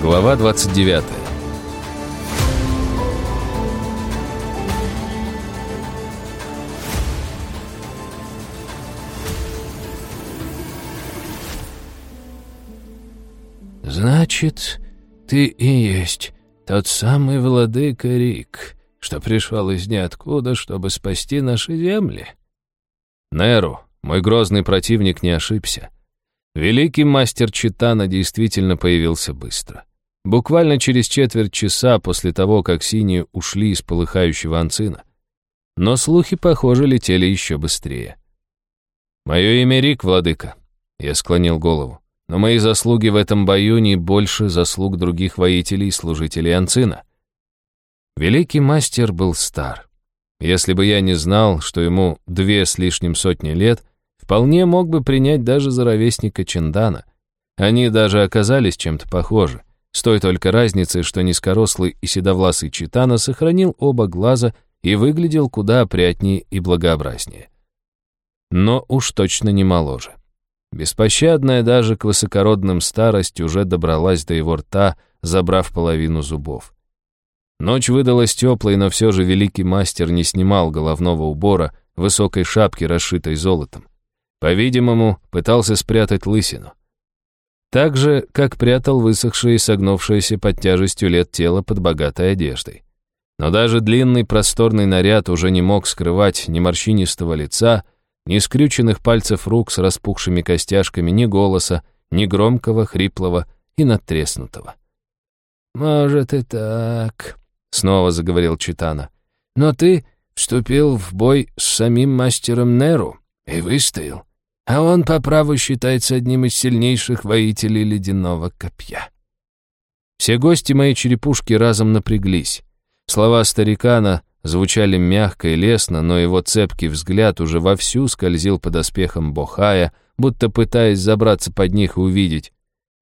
Глава 29. «Значит, ты и есть тот самый владыка Рик, что пришел из ниоткуда, чтобы спасти наши земли?» Неру, мой грозный противник, не ошибся. Великий мастер Читана действительно появился быстро. Буквально через четверть часа после того, как синие ушли из полыхающего анцина. Но слухи, похоже, летели еще быстрее. «Мое имя Рик, владыка», — я склонил голову. «Но мои заслуги в этом бою не больше заслуг других воителей и служителей анцина». Великий мастер был стар. Если бы я не знал, что ему две с лишним сотни лет, вполне мог бы принять даже за ровесника Чендана. Они даже оказались чем-то похожи. С той только разницей, что низкорослый и седовласый Читана сохранил оба глаза и выглядел куда опрятнее и благообразнее. Но уж точно не моложе. Беспощадная даже к высокородным старость уже добралась до его рта, забрав половину зубов. Ночь выдалась теплой, но все же великий мастер не снимал головного убора, высокой шапки, расшитой золотом. По-видимому, пытался спрятать лысину. Так же, как прятал высохшее и согнувшееся под тяжестью лет тело под богатой одеждой. Но даже длинный просторный наряд уже не мог скрывать ни морщинистого лица, ни скрюченных пальцев рук с распухшими костяшками, ни голоса, ни громкого, хриплого и надтреснутого. «Может и так», — снова заговорил Читана. «Но ты вступил в бой с самим мастером Неру и выстоял а он по праву считается одним из сильнейших воителей ледяного копья. Все гости моей черепушки разом напряглись. Слова старикана звучали мягко и лестно, но его цепкий взгляд уже вовсю скользил под оспехом Бохая, будто пытаясь забраться под них и увидеть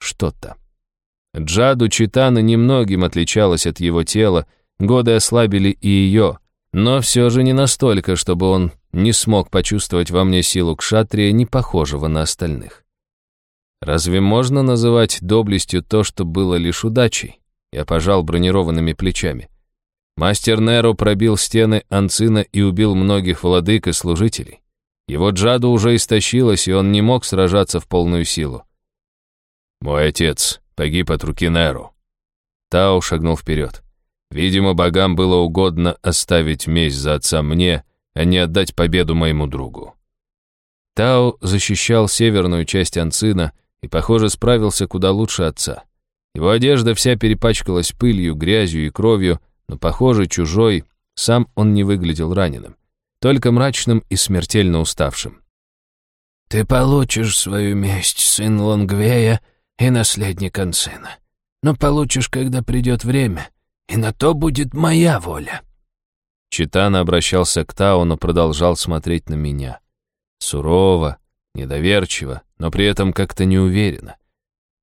что-то. Джаду Читана немногим отличалась от его тела, годы ослабили и ее, но все же не настолько, чтобы он не смог почувствовать во мне силу кшатрия, не похожего на остальных. Разве можно называть доблестью то, что было лишь удачей? Я пожал бронированными плечами. Мастер Неру пробил стены Анцина и убил многих владык и служителей. Его джаду уже истощилась, и он не мог сражаться в полную силу. «Мой отец погиб от руки Неру». Тау шагнул вперед. Видимо, богам было угодно оставить месть за отца мне, а не отдать победу моему другу. Тао защищал северную часть Анцина и, похоже, справился куда лучше отца. Его одежда вся перепачкалась пылью, грязью и кровью, но, похоже, чужой, сам он не выглядел раненым, только мрачным и смертельно уставшим. «Ты получишь свою месть, сын Лонгвея и наследник Анцина. Но получишь, когда придет время, и на то будет моя воля», Читана обращался к Тау, но продолжал смотреть на меня. Сурово, недоверчиво, но при этом как-то неуверенно.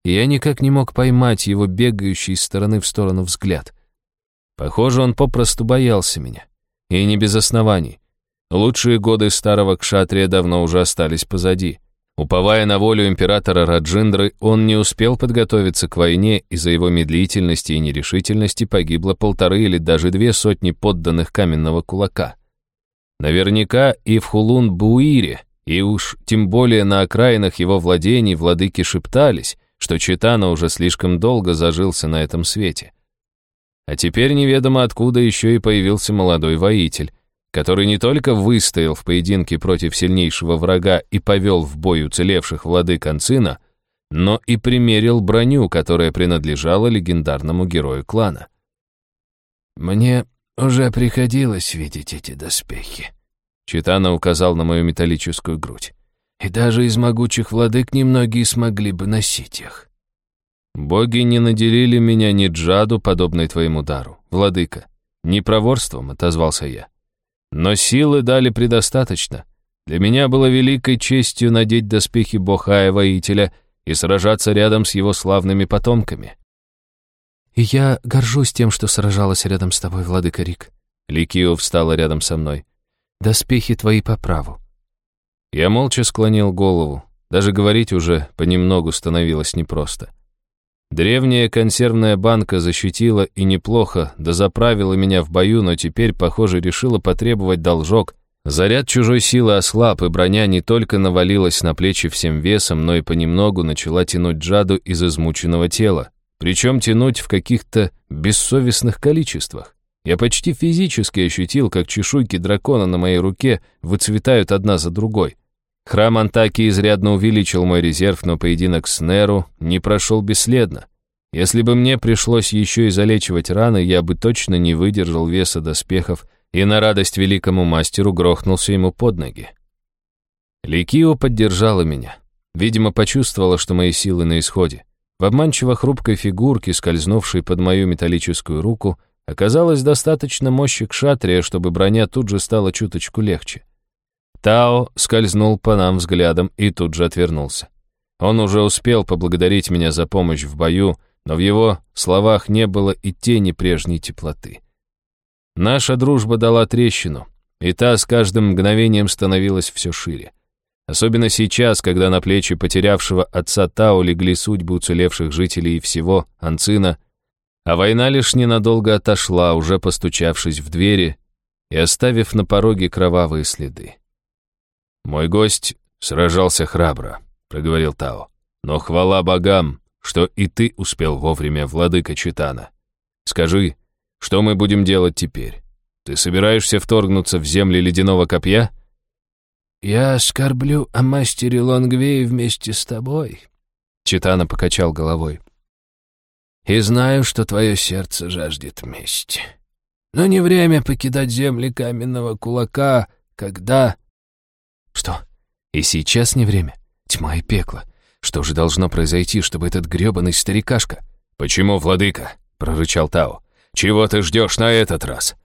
И я никак не мог поймать его бегающий из стороны в сторону взгляд. Похоже, он попросту боялся меня. И не без оснований. Лучшие годы старого кшатрия давно уже остались позади. Уповая на волю императора Раджиндры, он не успел подготовиться к войне, из-за его медлительности и нерешительности погибло полторы или даже две сотни подданных каменного кулака. Наверняка и в Хулун-Буире, и уж тем более на окраинах его владений владыки шептались, что Читана уже слишком долго зажился на этом свете. А теперь неведомо откуда еще и появился молодой воитель, который не только выстоял в поединке против сильнейшего врага и повел в бой уцелевших владык Анцина, но и примерил броню, которая принадлежала легендарному герою клана. «Мне уже приходилось видеть эти доспехи», — Читана указал на мою металлическую грудь. «И даже из могучих владык немногие смогли бы носить их». «Боги не наделили меня ни джаду, подобной твоему дару, владыка, ни проворством», — отозвался я. Но силы дали предостаточно. Для меня было великой честью надеть доспехи Бохая-воителя и сражаться рядом с его славными потомками. «И я горжусь тем, что сражалась рядом с тобой, владыка Рик». Ликио встала рядом со мной. «Доспехи твои по праву». Я молча склонил голову. Даже говорить уже понемногу становилось непросто. Древняя консервная банка защитила и неплохо дозаправила меня в бою, но теперь, похоже, решила потребовать должок. Заряд чужой силы ослаб, и броня не только навалилась на плечи всем весом, но и понемногу начала тянуть джаду из измученного тела. Причем тянуть в каких-то бессовестных количествах. Я почти физически ощутил, как чешуйки дракона на моей руке выцветают одна за другой. Храм Антаки изрядно увеличил мой резерв, но поединок с Неру не прошел бесследно. Если бы мне пришлось еще и залечивать раны, я бы точно не выдержал веса доспехов и на радость великому мастеру грохнулся ему под ноги. Ликио поддержала меня. Видимо, почувствовала, что мои силы на исходе. В обманчиво хрупкой фигурке, скользнувшей под мою металлическую руку, оказалось достаточно мощи к шатрия, чтобы броня тут же стала чуточку легче. Тао скользнул по нам взглядом и тут же отвернулся. Он уже успел поблагодарить меня за помощь в бою, но в его словах не было и тени прежней теплоты. Наша дружба дала трещину, и та с каждым мгновением становилась все шире. Особенно сейчас, когда на плечи потерявшего отца Тао легли судьбы уцелевших жителей всего Анцина, а война лишь ненадолго отошла, уже постучавшись в двери и оставив на пороге кровавые следы. «Мой гость сражался храбро», — проговорил Тао. «Но хвала богам, что и ты успел вовремя, владыка Читана. Скажи, что мы будем делать теперь? Ты собираешься вторгнуться в земли ледяного копья?» «Я оскорблю о мастере Лонгвее вместе с тобой», — Читана покачал головой. «И знаю, что твое сердце жаждет мести. Но не время покидать земли каменного кулака, когда что? И сейчас не время? Тьма и пекло. Что же должно произойти, чтобы этот грёбаный старикашка... «Почему, владыка?» — прорычал Тао. «Чего ты ждешь на этот раз?»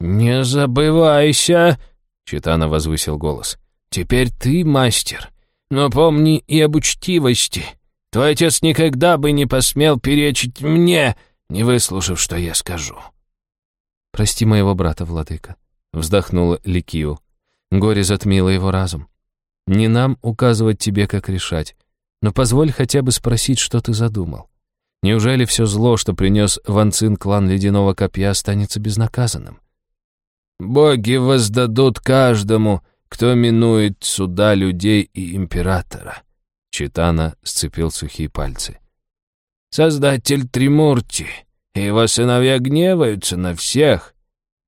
«Не забывайся!» — Читана возвысил голос. «Теперь ты мастер. Но помни и об учтивости. Твой отец никогда бы не посмел перечить мне, не выслушав, что я скажу». «Прости моего брата, владыка», — вздохнула Ликио. Горе затмило его разум. Не нам указывать тебе, как решать, но позволь хотя бы спросить, что ты задумал. Неужели все зло, что принес Ванцин клан Ледяного Копья, останется безнаказанным? «Боги воздадут каждому, кто минует суда людей и императора», — Читана сцепил сухие пальцы. «Создатель Тримурти его сыновья гневаются на всех,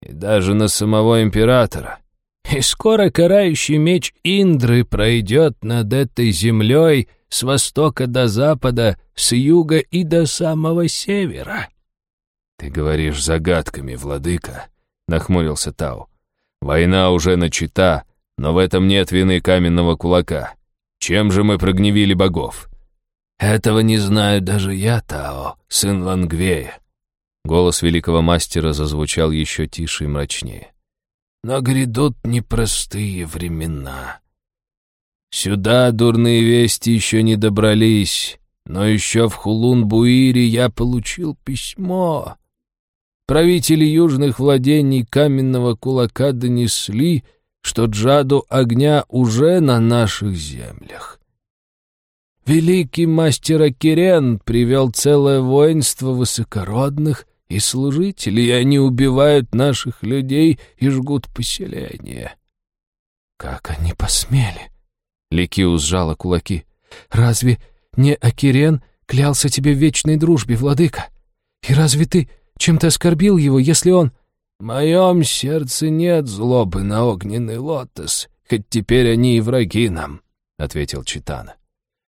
и даже на самого императора. И скоро карающий меч Индры пройдет над этой землей с востока до запада, с юга и до самого севера. «Ты говоришь загадками, владыка», — нахмурился Тау. «Война уже начата, но в этом нет вины каменного кулака. Чем же мы прогневили богов?» «Этого не знаю даже я, Тао, сын Лангвея». Голос великого мастера зазвучал еще тише и мрачнее. Но грядут непростые времена. Сюда дурные вести еще не добрались, но еще в Хулун-Буире я получил письмо. Правители южных владений каменного кулака донесли, что джаду огня уже на наших землях. Великий мастер Акирен привел целое воинство высокородных и служители, они убивают наших людей и жгут поселения». «Как они посмели?» Ликиу сжала кулаки. «Разве не Акирен клялся тебе в вечной дружбе, владыка? И разве ты чем-то оскорбил его, если он...» «В моем сердце нет злобы на огненный лотос, хоть теперь они и враги нам», — ответил Читана.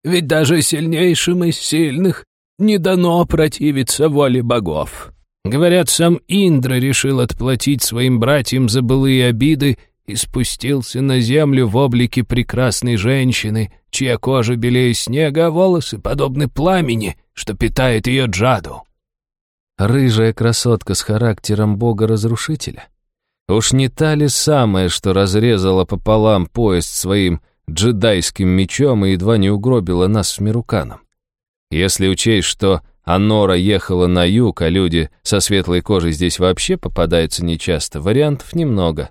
«Ведь даже сильнейшим из сильных не дано противиться воле богов. Говорят, сам Индра решил отплатить своим братьям за былые обиды и спустился на землю в облике прекрасной женщины, чья кожа белее снега, а волосы подобны пламени, что питает ее джаду. Рыжая красотка с характером бога-разрушителя. Уж не та ли самая, что разрезала пополам поезд своим джедайским мечом и едва не угробила нас с Мируканом? Если учесть, что а Нора ехала на юг, а люди со светлой кожей здесь вообще попадаются нечасто, вариантов немного.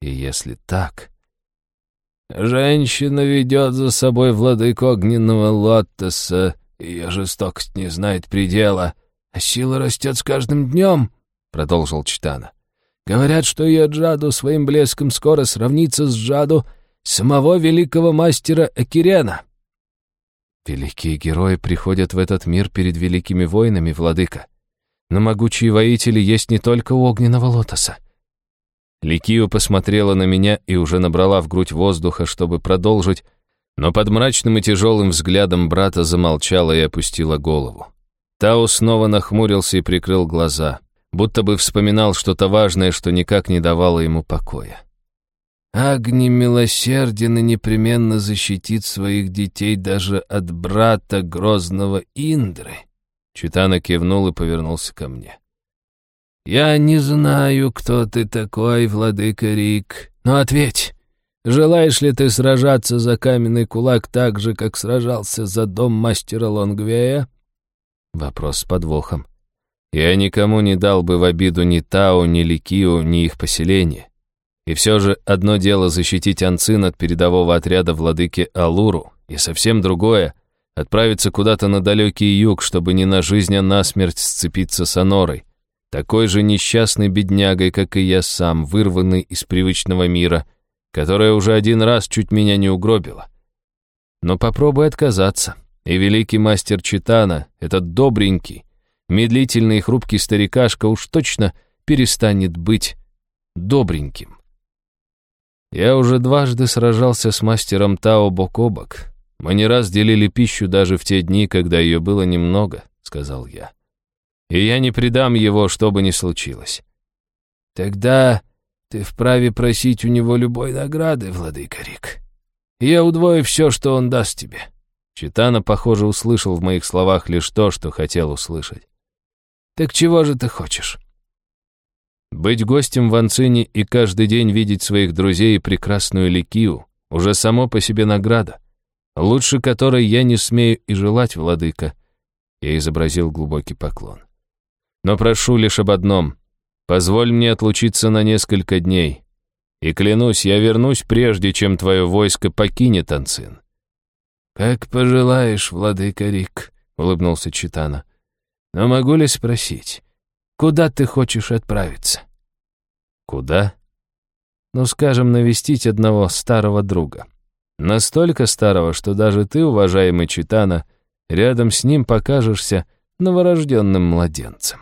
И если так... «Женщина ведет за собой владыку огненного лотоса, Ее жестокость не знает предела, а сила растет с каждым днем», — продолжил Читана. «Говорят, что ее джаду своим блеском скоро сравнится с джаду самого великого мастера Акирена». «Великие герои приходят в этот мир перед великими воинами, владыка. Но могучие воители есть не только у огненного лотоса. Ликию посмотрела на меня и уже набрала в грудь воздуха, чтобы продолжить, но под мрачным и тяжелым взглядом брата замолчала и опустила голову. Тао снова нахмурился и прикрыл глаза, будто бы вспоминал что-то важное, что никак не давало ему покоя. Агни милосерден и непременно защитит своих детей даже от брата грозного Индры. Читана кивнул и повернулся ко мне. «Я не знаю, кто ты такой, владыка Рик, но ответь, желаешь ли ты сражаться за каменный кулак так же, как сражался за дом мастера Лонгвея?» Вопрос с подвохом. Я никому не дал бы в обиду ни Тао, ни Ликио, ни их поселение. И все же одно дело защитить Анцин от передового отряда владыки Алуру, и совсем другое отправиться куда-то на далекий юг, чтобы не на жизнь, а на смерть сцепиться с Анорой, такой же несчастной беднягой, как и я сам, вырванный из привычного мира, которая уже один раз чуть меня не угробила. Но попробуй отказаться, и великий мастер Читана, этот добренький, медлительный и хрупкий старикашка уж точно перестанет быть добреньким. Я уже дважды сражался с мастером Тао бок о бок, мы не раз делили пищу даже в те дни, когда ее было немного, сказал я. И я не предам его, что бы ни случилось. Тогда ты вправе просить у него любой награды, владыка Рик. Я удвою все, что он даст тебе. Читана, похоже, услышал в моих словах лишь то, что хотел услышать. Так чего же ты хочешь? Быть гостем в Анцине и каждый день видеть своих друзей и прекрасную Ликию уже само по себе награда лучше которой я не смею и желать, владыка». Я изобразил глубокий поклон. «Но прошу лишь об одном. Позволь мне отлучиться на несколько дней. И клянусь, я вернусь прежде, чем твое войско покинет Анцин». «Как пожелаешь, владыка Рик», — улыбнулся Читана. «Но могу ли спросить, куда ты хочешь отправиться?» «Куда?» «Ну, скажем, навестить одного старого друга». Настолько старого, что даже ты, уважаемый Читана, рядом с ним покажешься новорожденным младенцем.